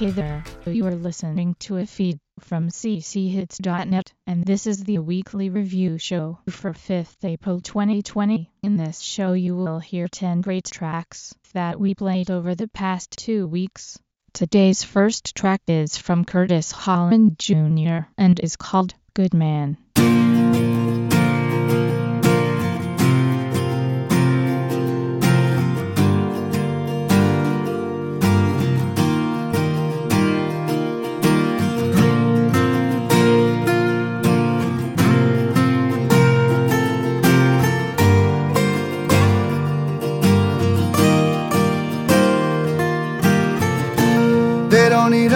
Hey there, you are listening to a feed from cchits.net, and this is the weekly review show for 5th April 2020. In this show you will hear 10 great tracks that we played over the past two weeks. Today's first track is from Curtis Holland Jr. and is called Good Man.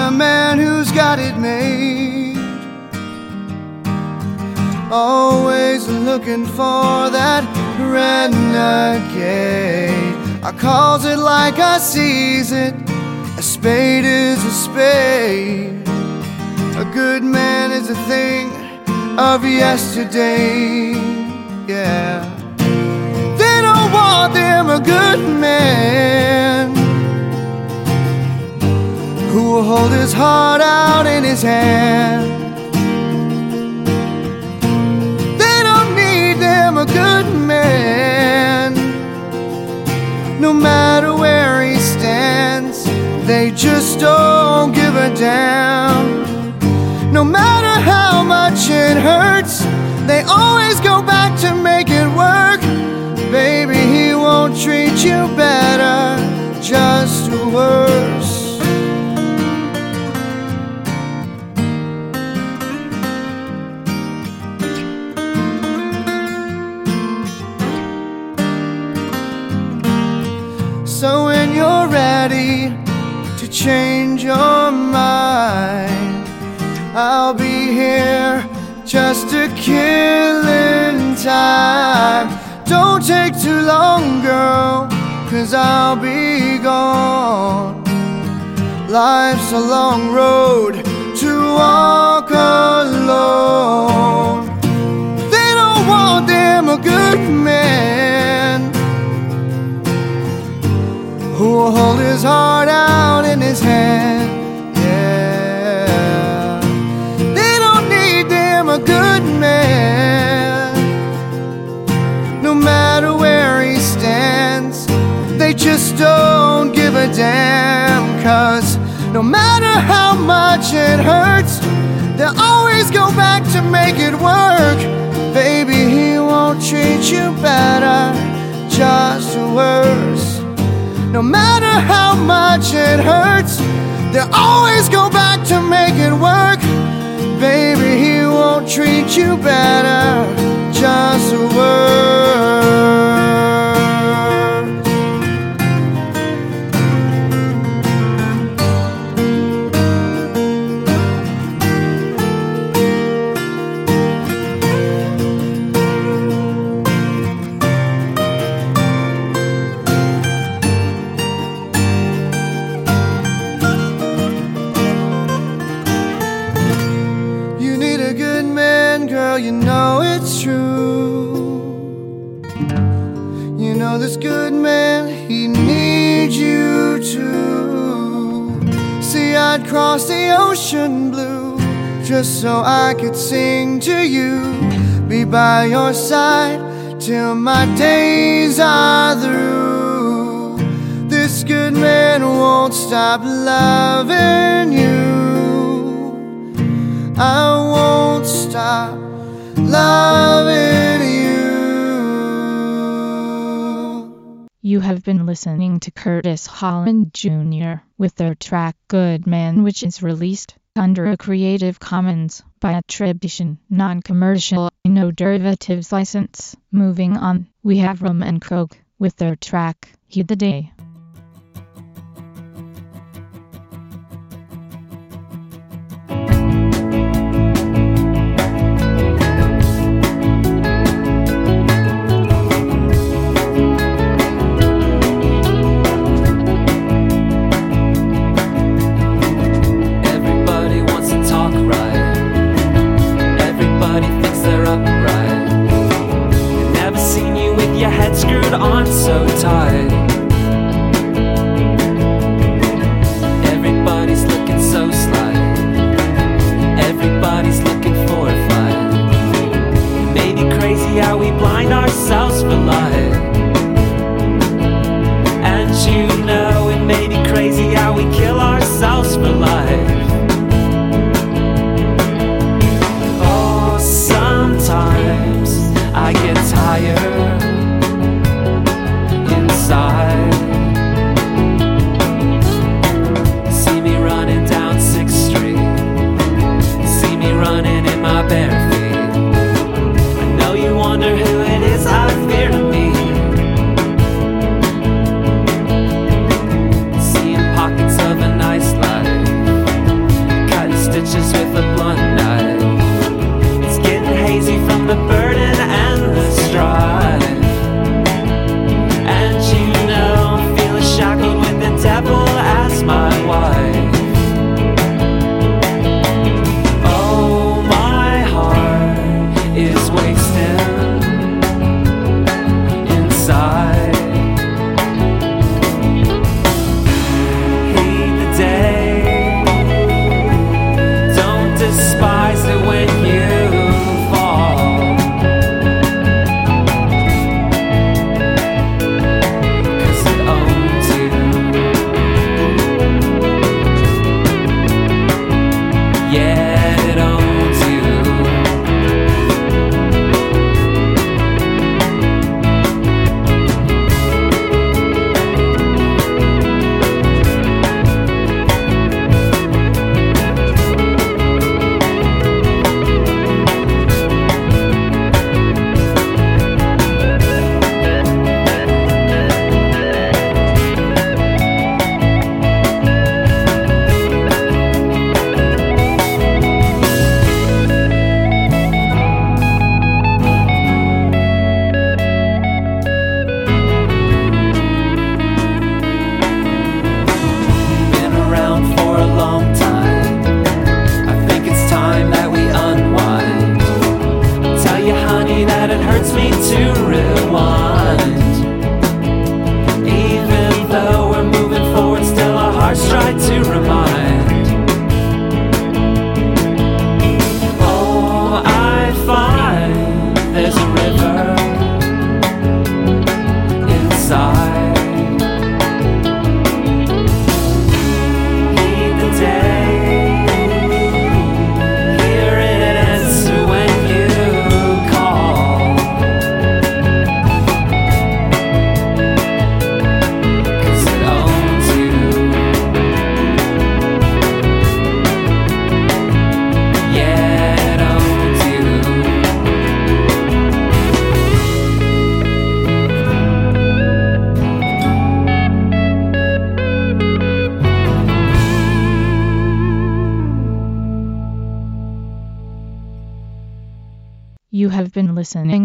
A man who's got it made. Always looking for that renegade. I calls it like I sees it. A spade is a spade. A good man is a thing of yesterday. Yeah. They don't want them hold his heart out in his hand. They don't need them a good man, no matter where he stands. They just don't give a damn. No matter how much it hurts, they always go back to make it work. Baby, he won't treat you better, just worse. So I'll be here just to kill in time. Don't take too long, girl, cause I'll be gone. Life's a long road to walk alone. They don't want them a good man who will hold his heart out in his hand. Don't give a damn, cause no matter how much it hurts, they'll always go back to make it work. Baby, he won't treat you better, just worse. No matter how much it hurts, they'll always go back to make it work. Baby, he won't treat you better, just worse. I'd cross the ocean blue just so I could sing to you. Be by your side till my days are through. This good man won't stop loving you. I won't stop loving you. You have been listening to Curtis Holland Jr. with their track Good Man which is released under a Creative Commons by attribution, non-commercial, no derivatives license. Moving on, we have Rum and Coke with their track Heed the Day. On so tight.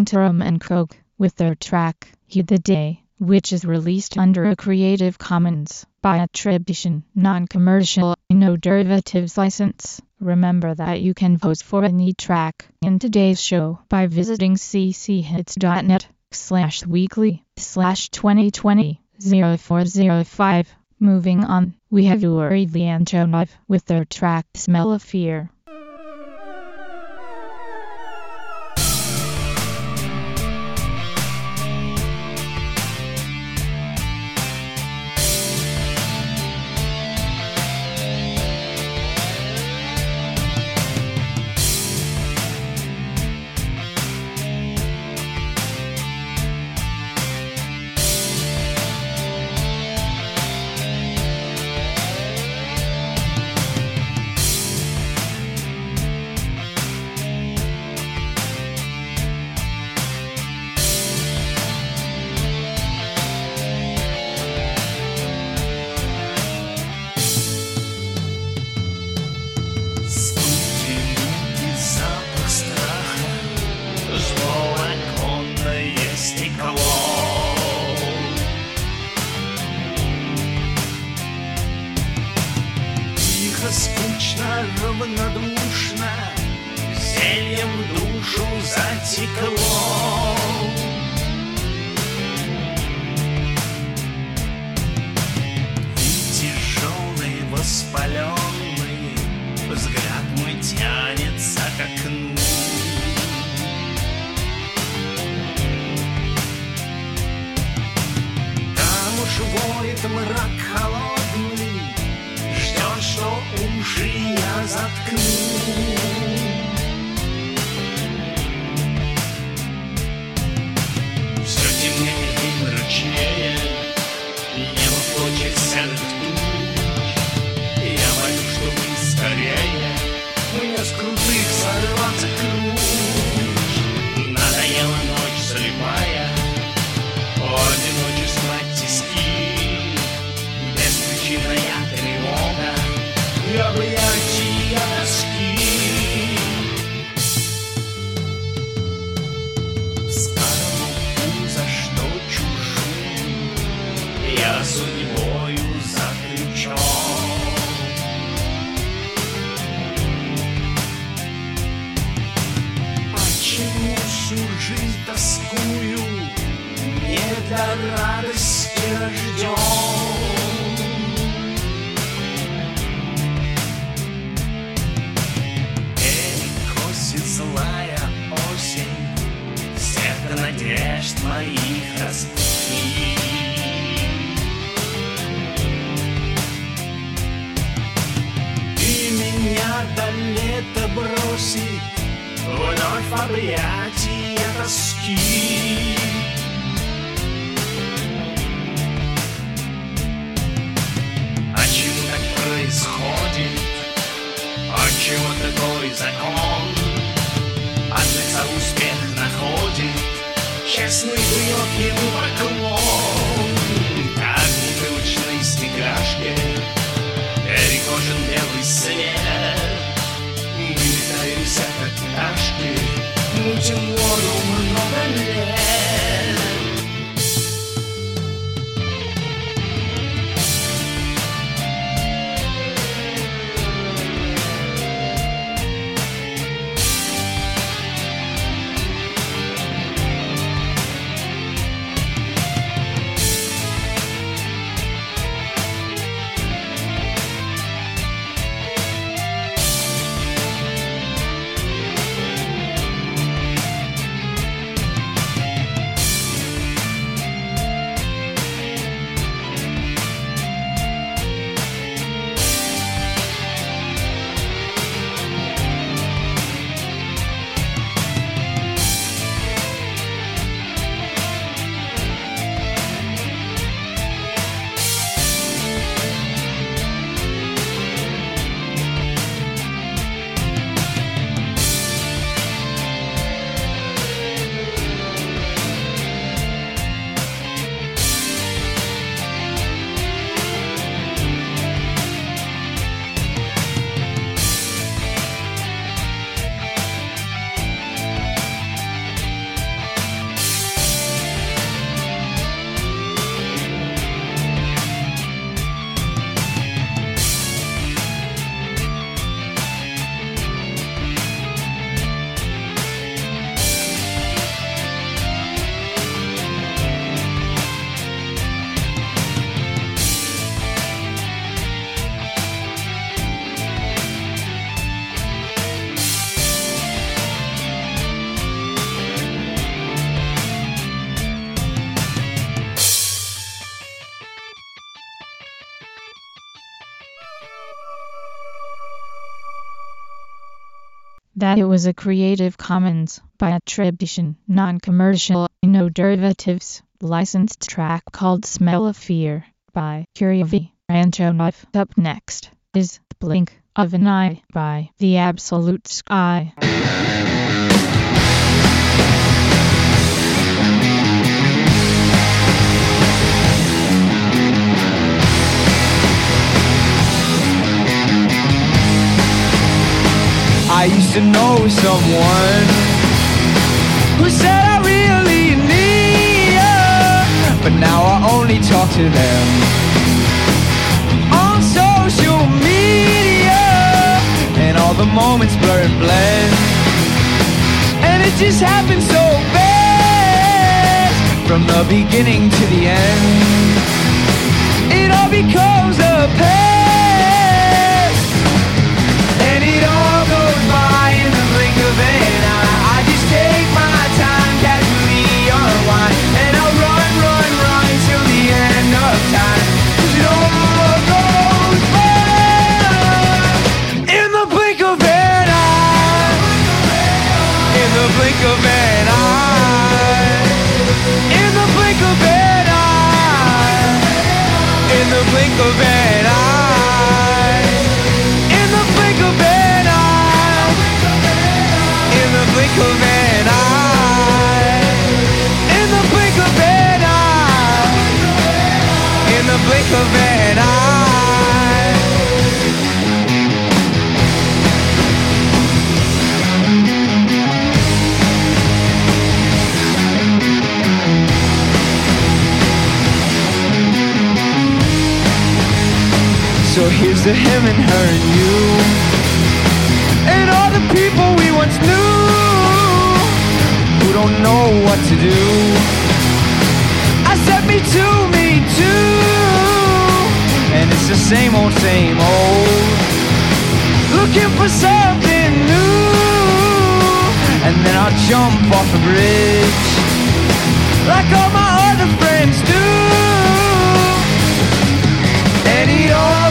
Interim and Krog, with their track, Heed the Day, which is released under a Creative Commons by attribution, non-commercial, no derivatives license. Remember that you can vote for any track in today's show by visiting cchits.net slash weekly slash 2020 0405. Moving on, we have Yuri Lianchonov with their track Smell of Fear. Стоит мрак холодный, ждет, что уши я заткну. Радости рожден Эй, косит злая осень Всех надежд моих распусти Ты меня до лета бросит Вновь объятия тоски такой закон? От лица успех находит Честный бьет ему поклон Как в привычной стекляшке Перекошен белый свет Мы летаемся, как пташки Мутим воду много лет that it was a Creative Commons by attribution, non-commercial, no derivatives, licensed track called Smell of Fear by Curiavi Antonov. Up next is Blink of an Eye by The Absolute Sky. I used to know someone who said I really need you, but now I only talk to them on social media, and all the moments blur and blend, and it just happens so fast from the beginning to the end. It all becomes a past. think of it. Here's to him and her and you. And all the people we once knew who don't know what to do. I said, Me too, me too. And it's the same old, same old. Looking for something new. And then I'll jump off the bridge. Like all my other friends do. And it all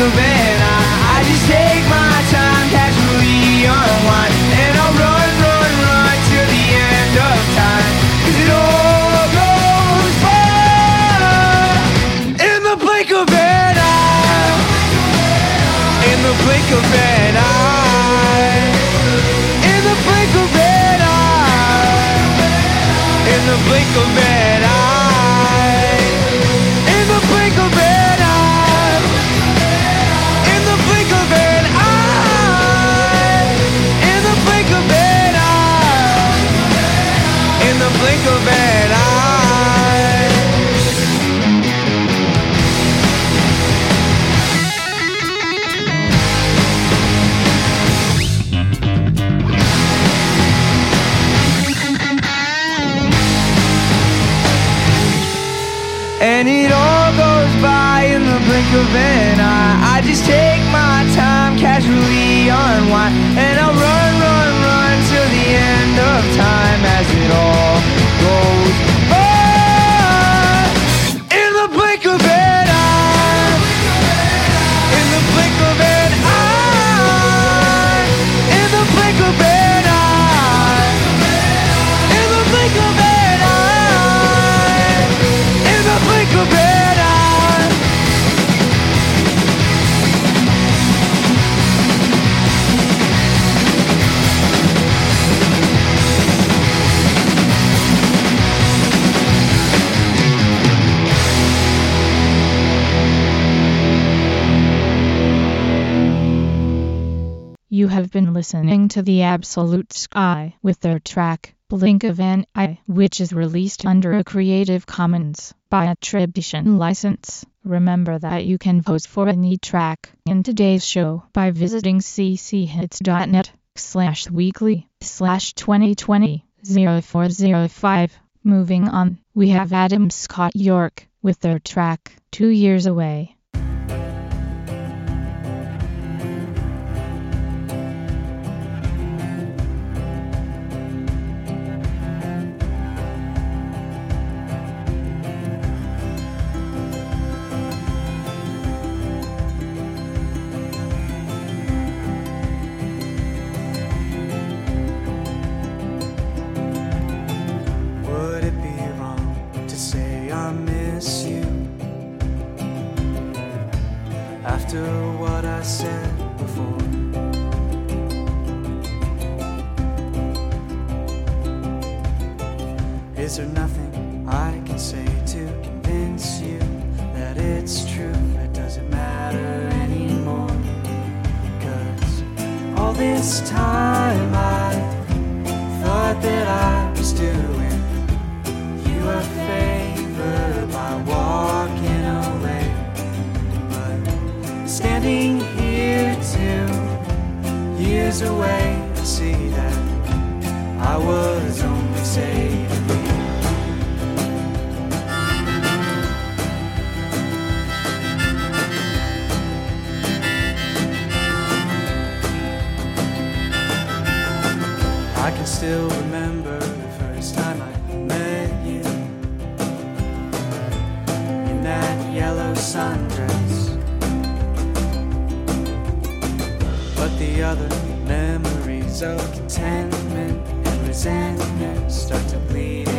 of eye. I just take my time, casually unwind. And I'll run, listening to the Absolute Sky with their track Blink of an Eye, which is released under a Creative Commons by attribution license. Remember that you can vote for any track in today's show by visiting cchits.net slash weekly slash 2020 0405. Moving on, we have Adam Scott York with their track Two Years Away. After what I said before. Is there nothing I can say to convince you that it's true? It doesn't matter anymore. Cause all this time I thought that I was doing standing here two years away, I see that I was only saving you. I can still remember other memories of contentment and resentment start to bleed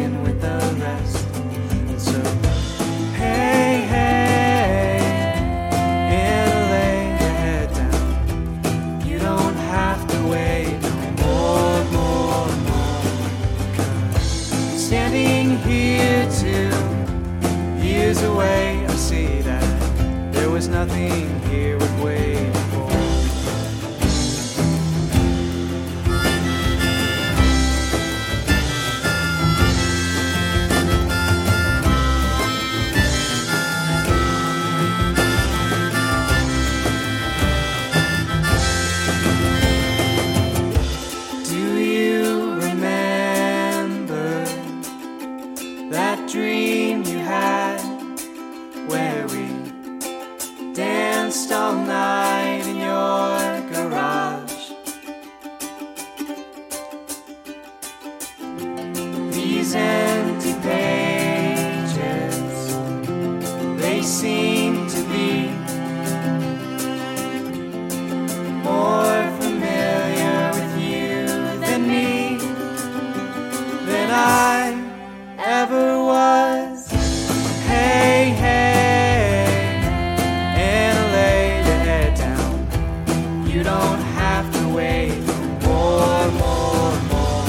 You don't have to wait for more, more, more.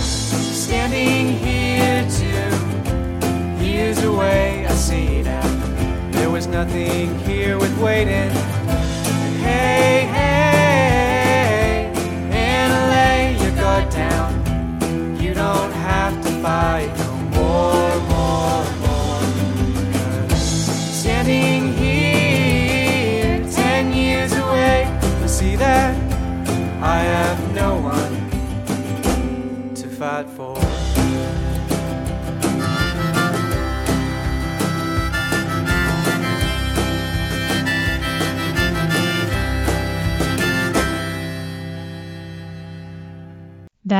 standing here two years away, I see that there was nothing here with waiting.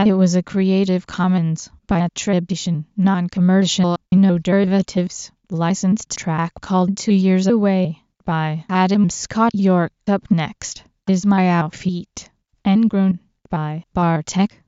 That it was a Creative Commons by attribution, non-commercial, no derivatives, licensed track called Two Years Away by Adam Scott York. Up next is My Outfit, Engrown by Bartek.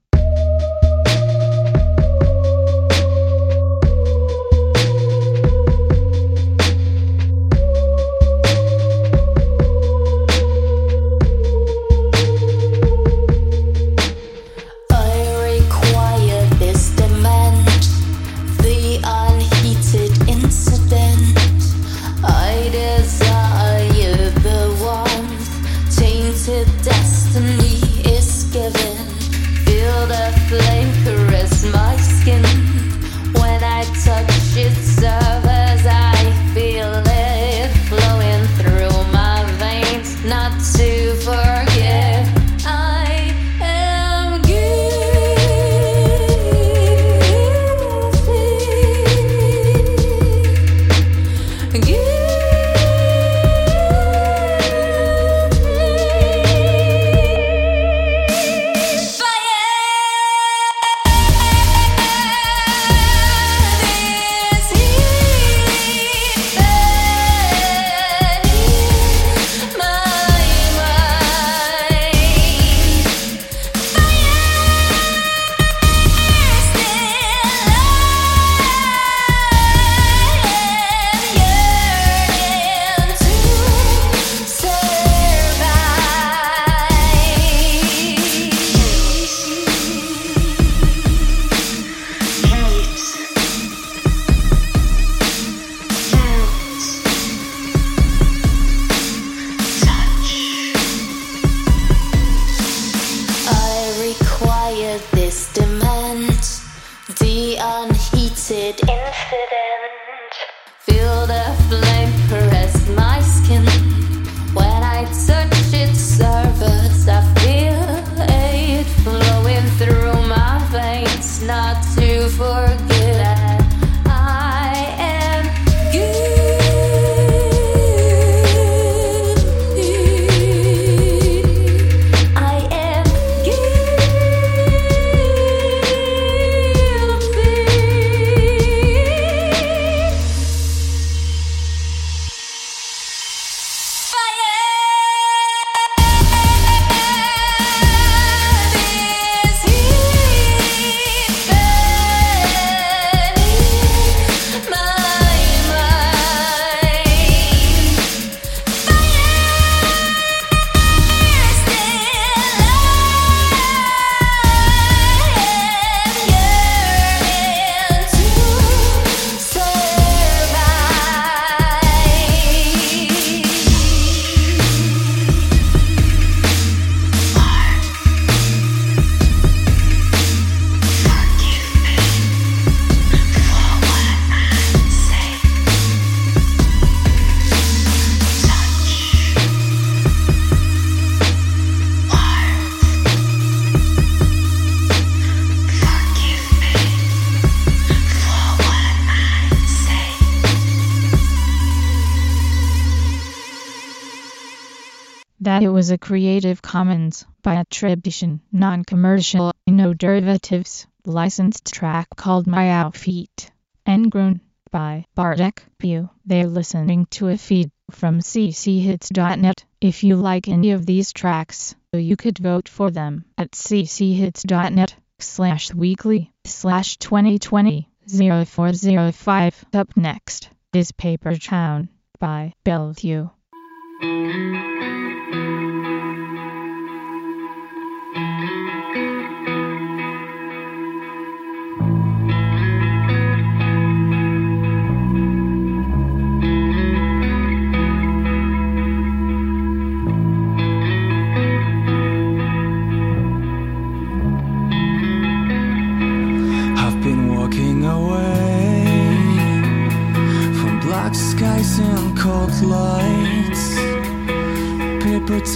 Was a Creative Commons by attribution, non-commercial, no derivatives, licensed track called My Outfit, and grown by Bartek View. They're listening to a feed from cchits.net. If you like any of these tracks, you could vote for them at cchits.net slash weekly slash 2020 0405. Up next is Paper Town by Bellevue.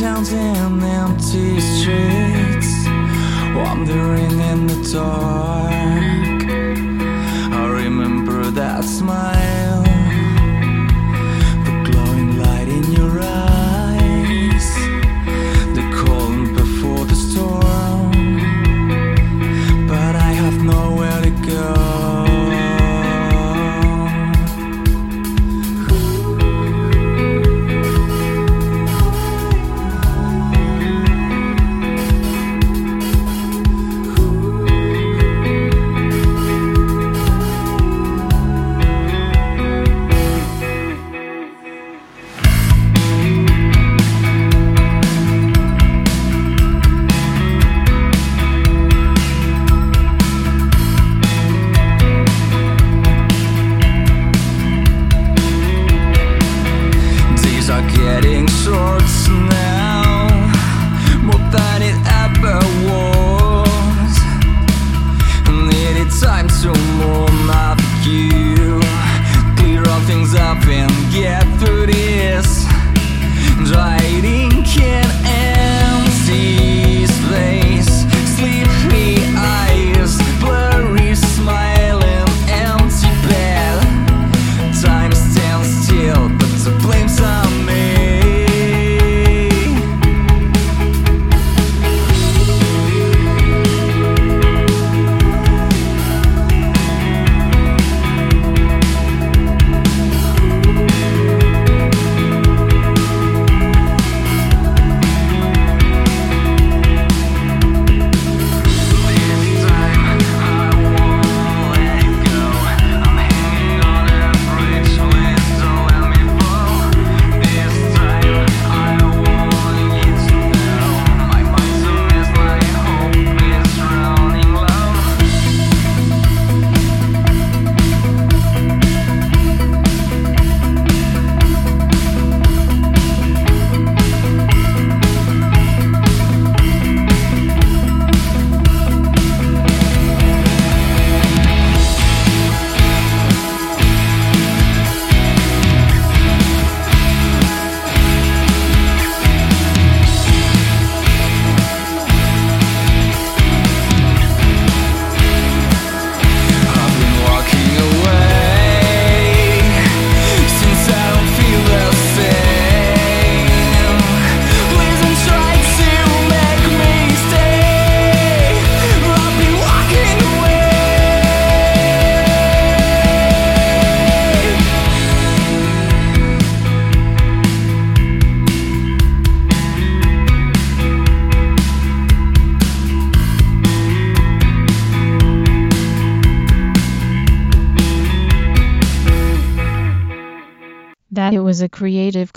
Towns and empty streets, wandering in the dark. I remember that smile,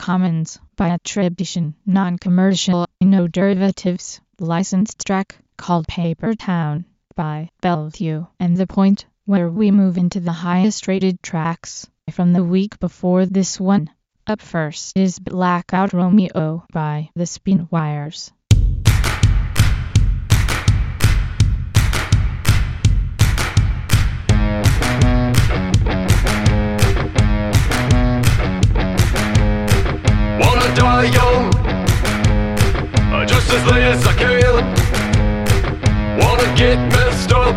Commons by attribution, non-commercial, no derivatives, licensed track called Paper Town by Bellevue. And the point where we move into the highest rated tracks from the week before this one. Up first is Blackout Romeo by The Spin Wires. Die young, just as late as I can. Wanna get messed up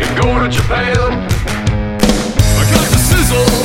and go to Japan. I got the sizzle,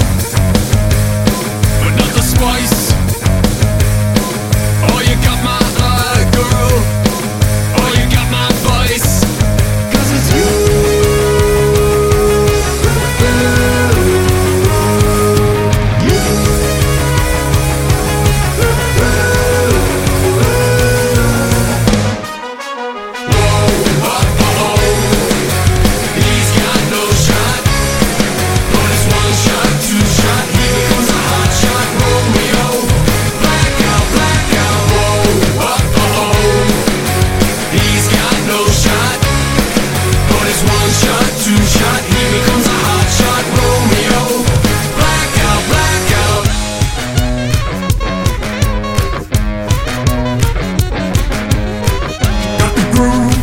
groove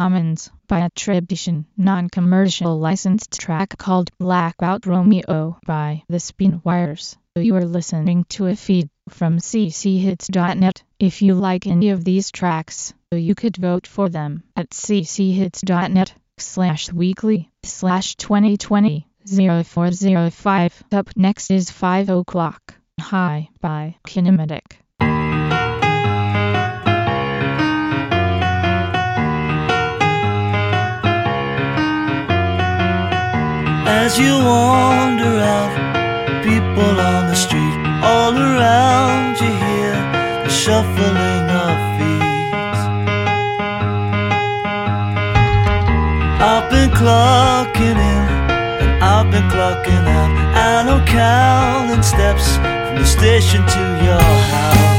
Commons by attribution, non-commercial licensed track called Blackout Romeo by The Spinwires. You are listening to a feed from cchits.net. If you like any of these tracks, you could vote for them at cchits.net slash weekly slash 2020 0405. Up next is 5 o'clock. High, by Kinematic. as you wander out. People on the street, all around you hear the shuffling of feet. I've been clocking in and I've been clocking out, and I'm counting steps from the station to your house.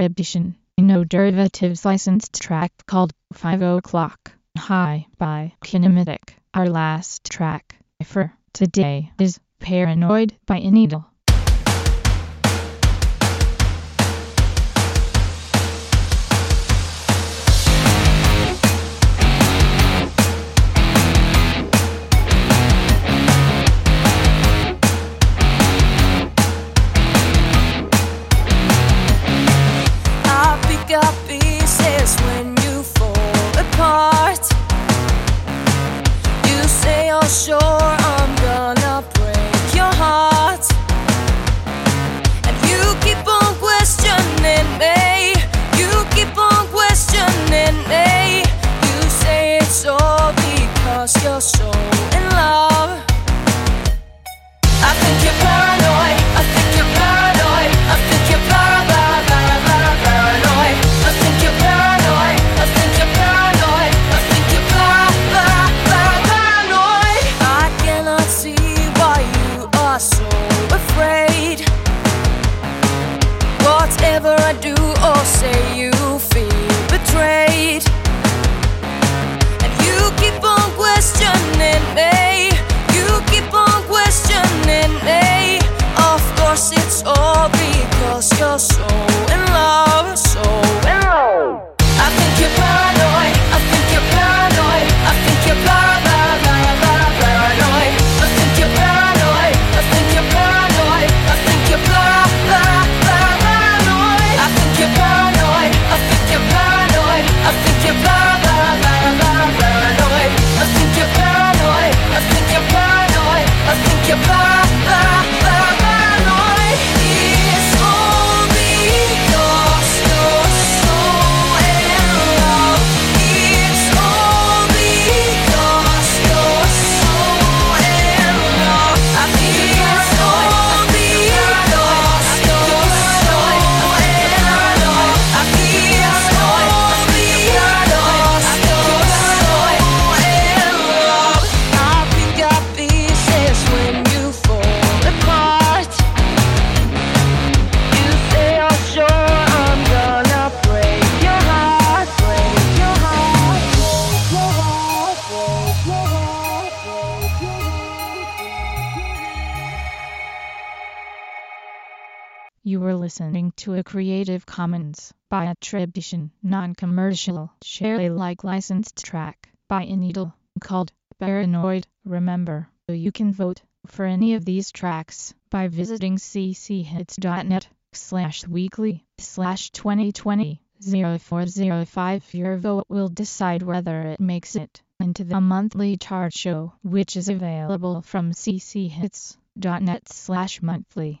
attribution, no derivatives licensed track called 5 O'Clock High by Kinematic. Our last track for today is Paranoid by Anidal. Listening to a Creative Commons by attribution, non-commercial, share Alike licensed track by Ineedle called Paranoid. Remember, you can vote for any of these tracks by visiting cchits.net slash weekly slash 2020 0405. Your vote will decide whether it makes it into the monthly chart show, which is available from cchits.net slash monthly.